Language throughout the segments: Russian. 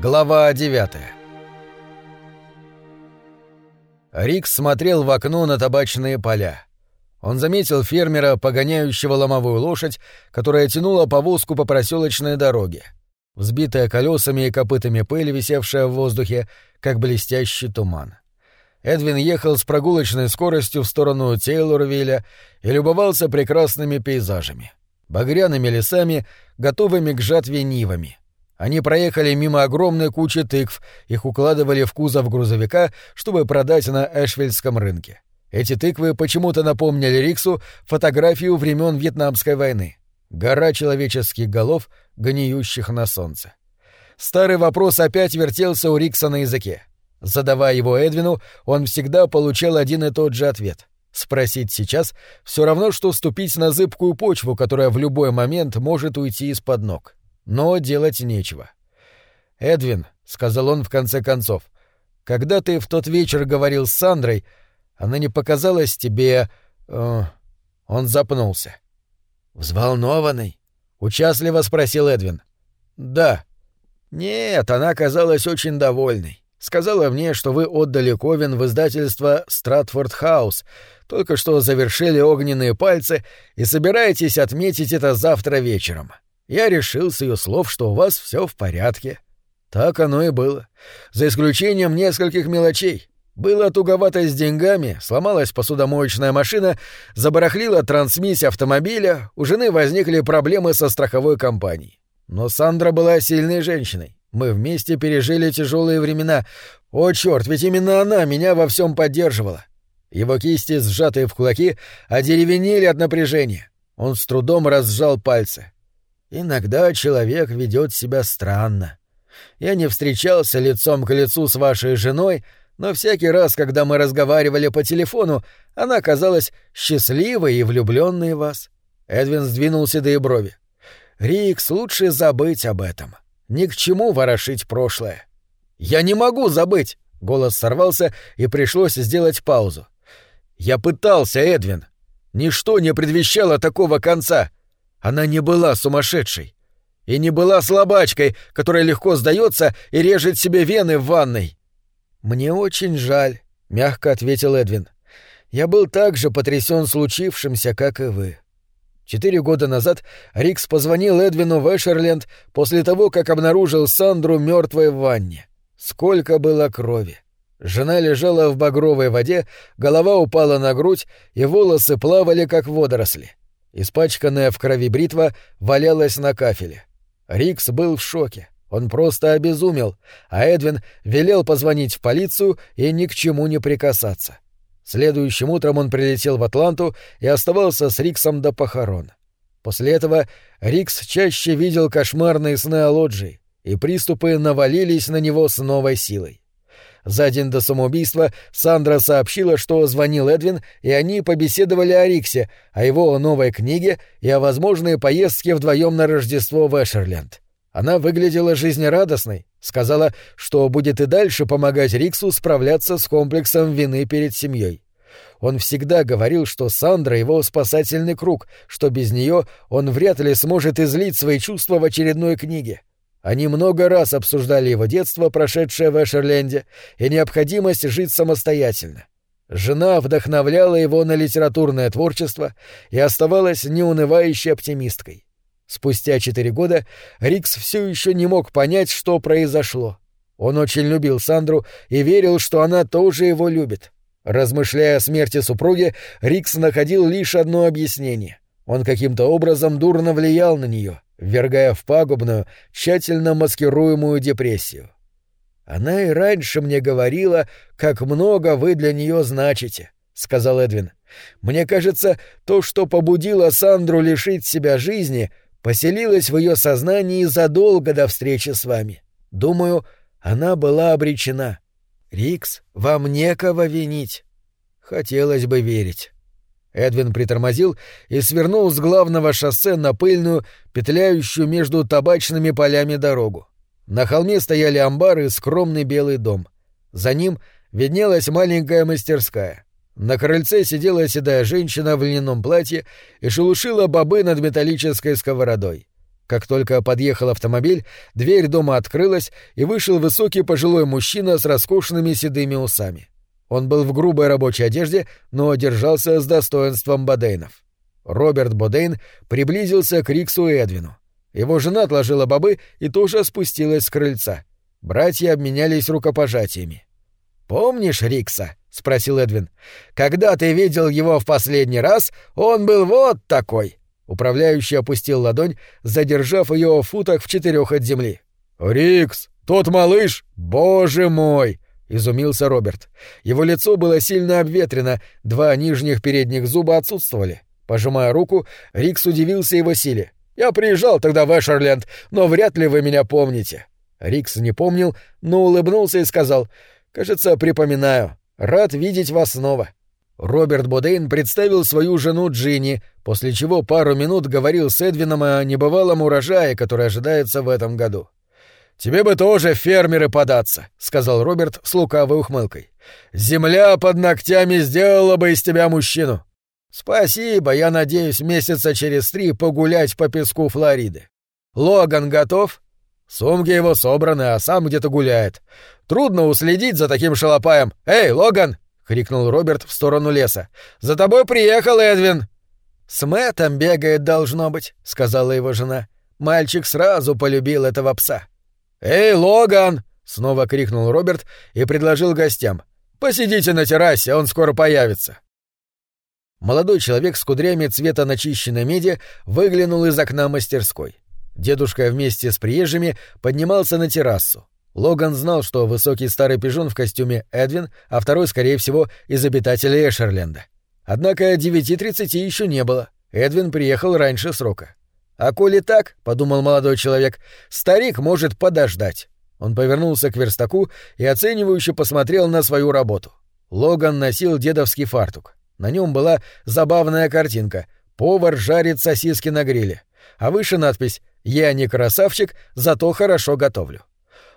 Глава 9 Рикс смотрел в окно на табачные поля. Он заметил фермера, погоняющего ломовую лошадь, которая тянула повозку по проселочной дороге. Взбитая колесами и копытами пыль, висевшая в воздухе, как блестящий туман. Эдвин ехал с прогулочной скоростью в сторону Тейлорвилля и любовался прекрасными пейзажами. Багряными лесами, готовыми к жатве нивами. Они проехали мимо огромной кучи тыкв, их укладывали в кузов грузовика, чтобы продать на Эшвильском рынке. Эти тыквы почему-то напомнили Риксу фотографию времен Вьетнамской войны. Гора человеческих голов, гниющих на солнце. Старый вопрос опять вертелся у Рикса на языке. Задавая его Эдвину, он всегда получал один и тот же ответ. Спросить сейчас — все равно, что ступить на зыбкую почву, которая в любой момент может уйти из-под ног. Но делать нечего. «Эдвин», — сказал он в конце концов, — «когда ты в тот вечер говорил с Сандрой, она не показалась тебе...» э, Он запнулся. «Взволнованный?» — участливо спросил Эдвин. «Да». «Нет, она казалась очень довольной. Сказала мне, что вы отдали Ковен в издательство «Стратфорд Хаус», только что завершили огненные пальцы и собираетесь отметить это завтра вечером. Я решил с ее слов, что у вас все в порядке. Так оно и было. За исключением нескольких мелочей. Было туговато с деньгами, сломалась посудомоечная машина, забарахлила трансмиссия автомобиля, у жены возникли проблемы со страховой компанией. Но Сандра была сильной женщиной. Мы вместе пережили тяжелые времена. О, черт, ведь именно она меня во всем поддерживала. Его кисти, сжатые в кулаки, одеревенели от напряжения. Он с трудом разжал пальцы. Иногда человек ведет себя странно. Я не встречался лицом к лицу с вашей женой, но всякий раз, когда мы разговаривали по телефону, она казалась счастливой и влюбленной в вас. Эдвин сдвинул седые брови. Рикс, лучше забыть об этом. Ни к чему ворошить прошлое. Я не могу забыть! Голос сорвался, и пришлось сделать паузу. Я пытался, Эдвин. Ничто не предвещало такого конца. Она не была сумасшедшей. И не была слабачкой, которая легко сдается и режет себе вены в ванной. «Мне очень жаль», — мягко ответил Эдвин. «Я был так же потрясен случившимся, как и вы». Четыре года назад Рикс позвонил Эдвину в Эшерленд после того, как обнаружил Сандру мертвой в ванне. Сколько было крови! Жена лежала в багровой воде, голова упала на грудь, и волосы плавали, как водоросли. Испачканная в крови бритва валялась на кафеле. Рикс был в шоке. Он просто обезумел, а Эдвин велел позвонить в полицию и ни к чему не прикасаться. Следующим утром он прилетел в Атланту и оставался с Риксом до похорон. После этого Рикс чаще видел кошмарные сны о лоджии, и приступы навалились на него с новой силой. За день до самоубийства Сандра сообщила, что звонил Эдвин, и они побеседовали о Риксе, о его новой книге и о возможной поездке вдвоем на Рождество в Эшерленд. Она выглядела жизнерадостной, сказала, что будет и дальше помогать Риксу справляться с комплексом вины перед семьей. Он всегда говорил, что Сандра — его спасательный круг, что без нее он вряд ли сможет излить свои чувства в очередной книге. Они много раз обсуждали его детство, прошедшее в Эшерленде, и необходимость жить самостоятельно. Жена вдохновляла его на литературное творчество и оставалась неунывающей оптимисткой. Спустя четыре года Рикс все еще не мог понять, что произошло. Он очень любил Сандру и верил, что она тоже его любит. Размышляя о смерти супруги, Рикс находил лишь одно объяснение. Он каким-то образом дурно влиял на нее ввергая в пагубную, тщательно маскируемую депрессию. «Она и раньше мне говорила, как много вы для нее значите», — сказал Эдвин. «Мне кажется, то, что побудило Сандру лишить себя жизни, поселилось в ее сознании задолго до встречи с вами. Думаю, она была обречена. Рикс, вам некого винить. Хотелось бы верить». Эдвин притормозил и свернул с главного шоссе на пыльную, петляющую между табачными полями дорогу. На холме стояли амбары и скромный белый дом. За ним виднелась маленькая мастерская. На крыльце сидела седая женщина в льняном платье и шелушила бобы над металлической сковородой. Как только подъехал автомобиль, дверь дома открылась, и вышел высокий пожилой мужчина с роскошными седыми усами. Он был в грубой рабочей одежде, но держался с достоинством Бодейнов. Роберт Бодейн приблизился к Риксу Эдвину. Его жена отложила бобы и тоже спустилась с крыльца. Братья обменялись рукопожатиями. «Помнишь Рикса?» — спросил Эдвин. «Когда ты видел его в последний раз, он был вот такой». Управляющий опустил ладонь, задержав ее в футах в четырех от земли. «Рикс! Тот малыш! Боже мой!» — изумился Роберт. Его лицо было сильно обветрено, два нижних передних зуба отсутствовали. Пожимая руку, Рикс удивился его силе. «Я приезжал тогда в Эшерленд, но вряд ли вы меня помните». Рикс не помнил, но улыбнулся и сказал, «Кажется, припоминаю. Рад видеть вас снова». Роберт Бодейн представил свою жену Джинни, после чего пару минут говорил с Эдвином о небывалом урожае, который ожидается в этом году. «Тебе бы тоже фермеры податься», — сказал Роберт с лукавой ухмылкой. «Земля под ногтями сделала бы из тебя мужчину». «Спасибо, я надеюсь месяца через три погулять по песку Флориды. Логан готов?» Сумки его собраны, а сам где-то гуляет. Трудно уследить за таким шалопаем. Эй, Логан, крикнул Роберт в сторону леса. «За тобой приехал Эдвин!» «С Мэттом бегает, должно быть», — сказала его жена. Мальчик сразу полюбил этого пса. «Эй, Логан!» — снова крикнул Роберт и предложил гостям. «Посидите на террасе, он скоро появится». Молодой человек с кудрями цвета начищенной меди выглянул из окна мастерской. Дедушка вместе с приезжими поднимался на террасу. Логан знал, что высокий старый пижон в костюме Эдвин, а второй, скорее всего, из обитателей Эшерленда. Однако 9.30 еще не было. Эдвин приехал раньше срока. «А коли так, — подумал молодой человек, — старик может подождать». Он повернулся к верстаку и оценивающе посмотрел на свою работу. Логан носил дедовский фартук. На нем была забавная картинка «Повар жарит сосиски на гриле», а выше надпись «Я не красавчик, зато хорошо готовлю».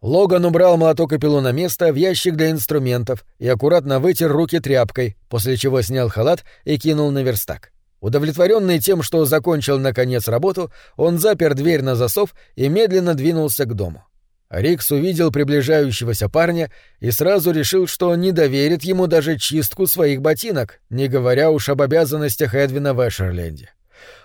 Логан убрал молоток и пилу на место в ящик для инструментов и аккуратно вытер руки тряпкой, после чего снял халат и кинул на верстак. Удовлетворенный тем, что закончил наконец работу, он запер дверь на засов и медленно двинулся к дому. Рикс увидел приближающегося парня и сразу решил, что не доверит ему даже чистку своих ботинок, не говоря уж об обязанностях Эдвина в Эшерленде.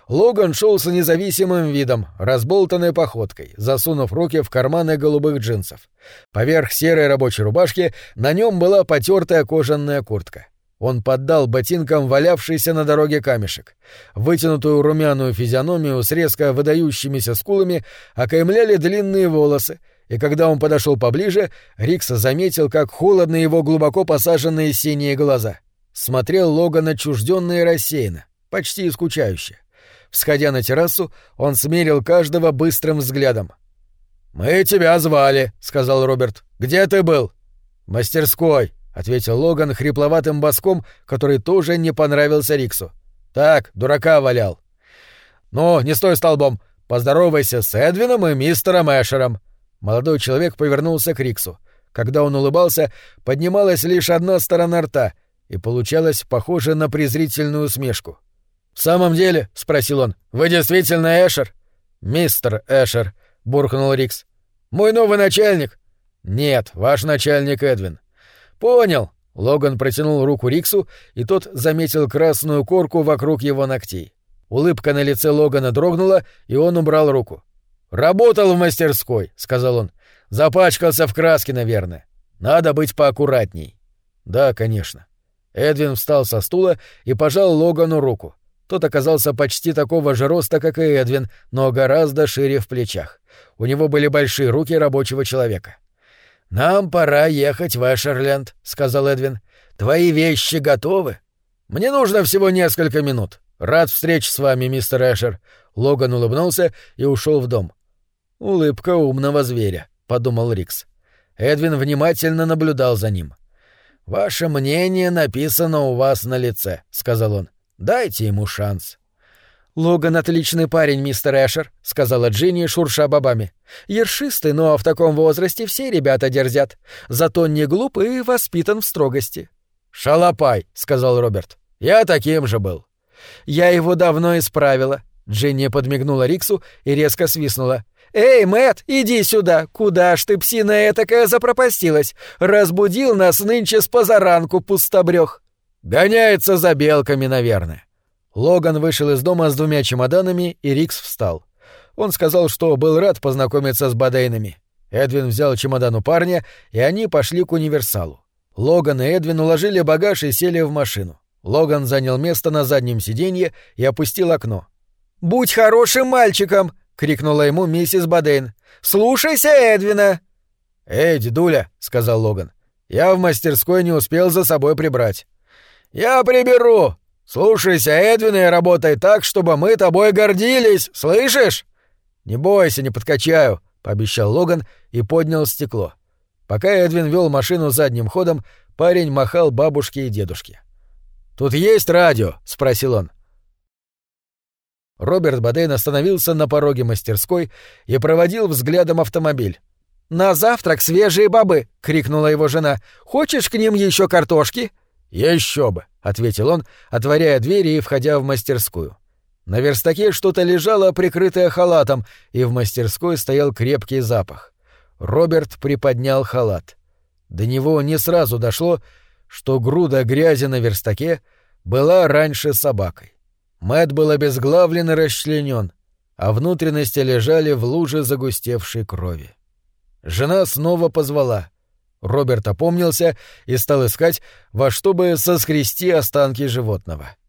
Логан шел с независимым видом, разболтанной походкой, засунув руки в карманы голубых джинсов. Поверх серой рабочей рубашки на нем была потертая кожаная куртка. Он поддал ботинкам валявшийся на дороге камешек. Вытянутую румяную физиономию с резко выдающимися скулами окаймляли длинные волосы, и когда он подошел поближе, Рикса заметил, как холодно его глубоко посаженные синие глаза. Смотрел Логан отчужденно и рассеянно, почти скучающе. Всходя на террасу, он смерил каждого быстрым взглядом. «Мы тебя звали», — сказал Роберт. «Где ты был?» «Мастерской», — ответил Логан хрипловатым боском, который тоже не понравился Риксу. «Так, дурака валял». «Ну, не стой столбом. Поздоровайся с Эдвином и мистером Эшером». Молодой человек повернулся к Риксу. Когда он улыбался, поднималась лишь одна сторона рта, и получалось похоже на презрительную усмешку. «В самом деле?» — спросил он. «Вы действительно Эшер?» «Мистер Эшер», — буркнул Рикс. «Мой новый начальник?» «Нет, ваш начальник Эдвин». «Понял». Логан протянул руку Риксу, и тот заметил красную корку вокруг его ногтей. Улыбка на лице Логана дрогнула, и он убрал руку. «Работал в мастерской», — сказал он. «Запачкался в краске, наверное. Надо быть поаккуратней». «Да, конечно». Эдвин встал со стула и пожал Логану руку. Тот оказался почти такого же роста, как и Эдвин, но гораздо шире в плечах. У него были большие руки рабочего человека. «Нам пора ехать в Эшерленд», — сказал Эдвин. «Твои вещи готовы?» «Мне нужно всего несколько минут. Рад встрече с вами, мистер Эшер». Логан улыбнулся и ушел в дом. «Улыбка умного зверя», — подумал Рикс. Эдвин внимательно наблюдал за ним. «Ваше мнение написано у вас на лице», — сказал он. Дайте ему шанс. «Логан отличный парень, мистер Эшер», — сказала Джинни, шурша бобами. «Ершистый, но в таком возрасте все ребята дерзят. Зато не глуп и воспитан в строгости». «Шалопай», — сказал Роберт. «Я таким же был». «Я его давно исправила». Дженни подмигнула Риксу и резко свистнула. «Эй, Мэт, иди сюда! Куда ж ты, псина этакая, запропастилась? Разбудил нас нынче с позаранку, пустобрёх!» «Гоняется за белками, наверное». Логан вышел из дома с двумя чемоданами, и Рикс встал. Он сказал, что был рад познакомиться с Бадейнами. Эдвин взял чемодан у парня, и они пошли к универсалу. Логан и Эдвин уложили багаж и сели в машину. Логан занял место на заднем сиденье и опустил окно. «Будь хорошим мальчиком!» — крикнула ему миссис Бадейн. «Слушайся Эдвина!» «Эй, дедуля!» — сказал Логан. «Я в мастерской не успел за собой прибрать». «Я приберу! Слушайся Эдвина и работай так, чтобы мы тобой гордились, слышишь?» «Не бойся, не подкачаю», — пообещал Логан и поднял стекло. Пока Эдвин вел машину задним ходом, парень махал бабушке и дедушке. «Тут есть радио?» — спросил он. Роберт Бадейн остановился на пороге мастерской и проводил взглядом автомобиль. «На завтрак свежие бобы!» — крикнула его жена. «Хочешь к ним еще картошки?» «Еще бы!» — ответил он, отворяя двери и входя в мастерскую. На верстаке что-то лежало, прикрытое халатом, и в мастерской стоял крепкий запах. Роберт приподнял халат. До него не сразу дошло, что груда грязи на верстаке была раньше собакой. Мэт был обезглавлен и расчленен, а внутренности лежали в луже загустевшей крови. Жена снова позвала. Роберт опомнился и стал искать, во что бы соскрести останки животного. —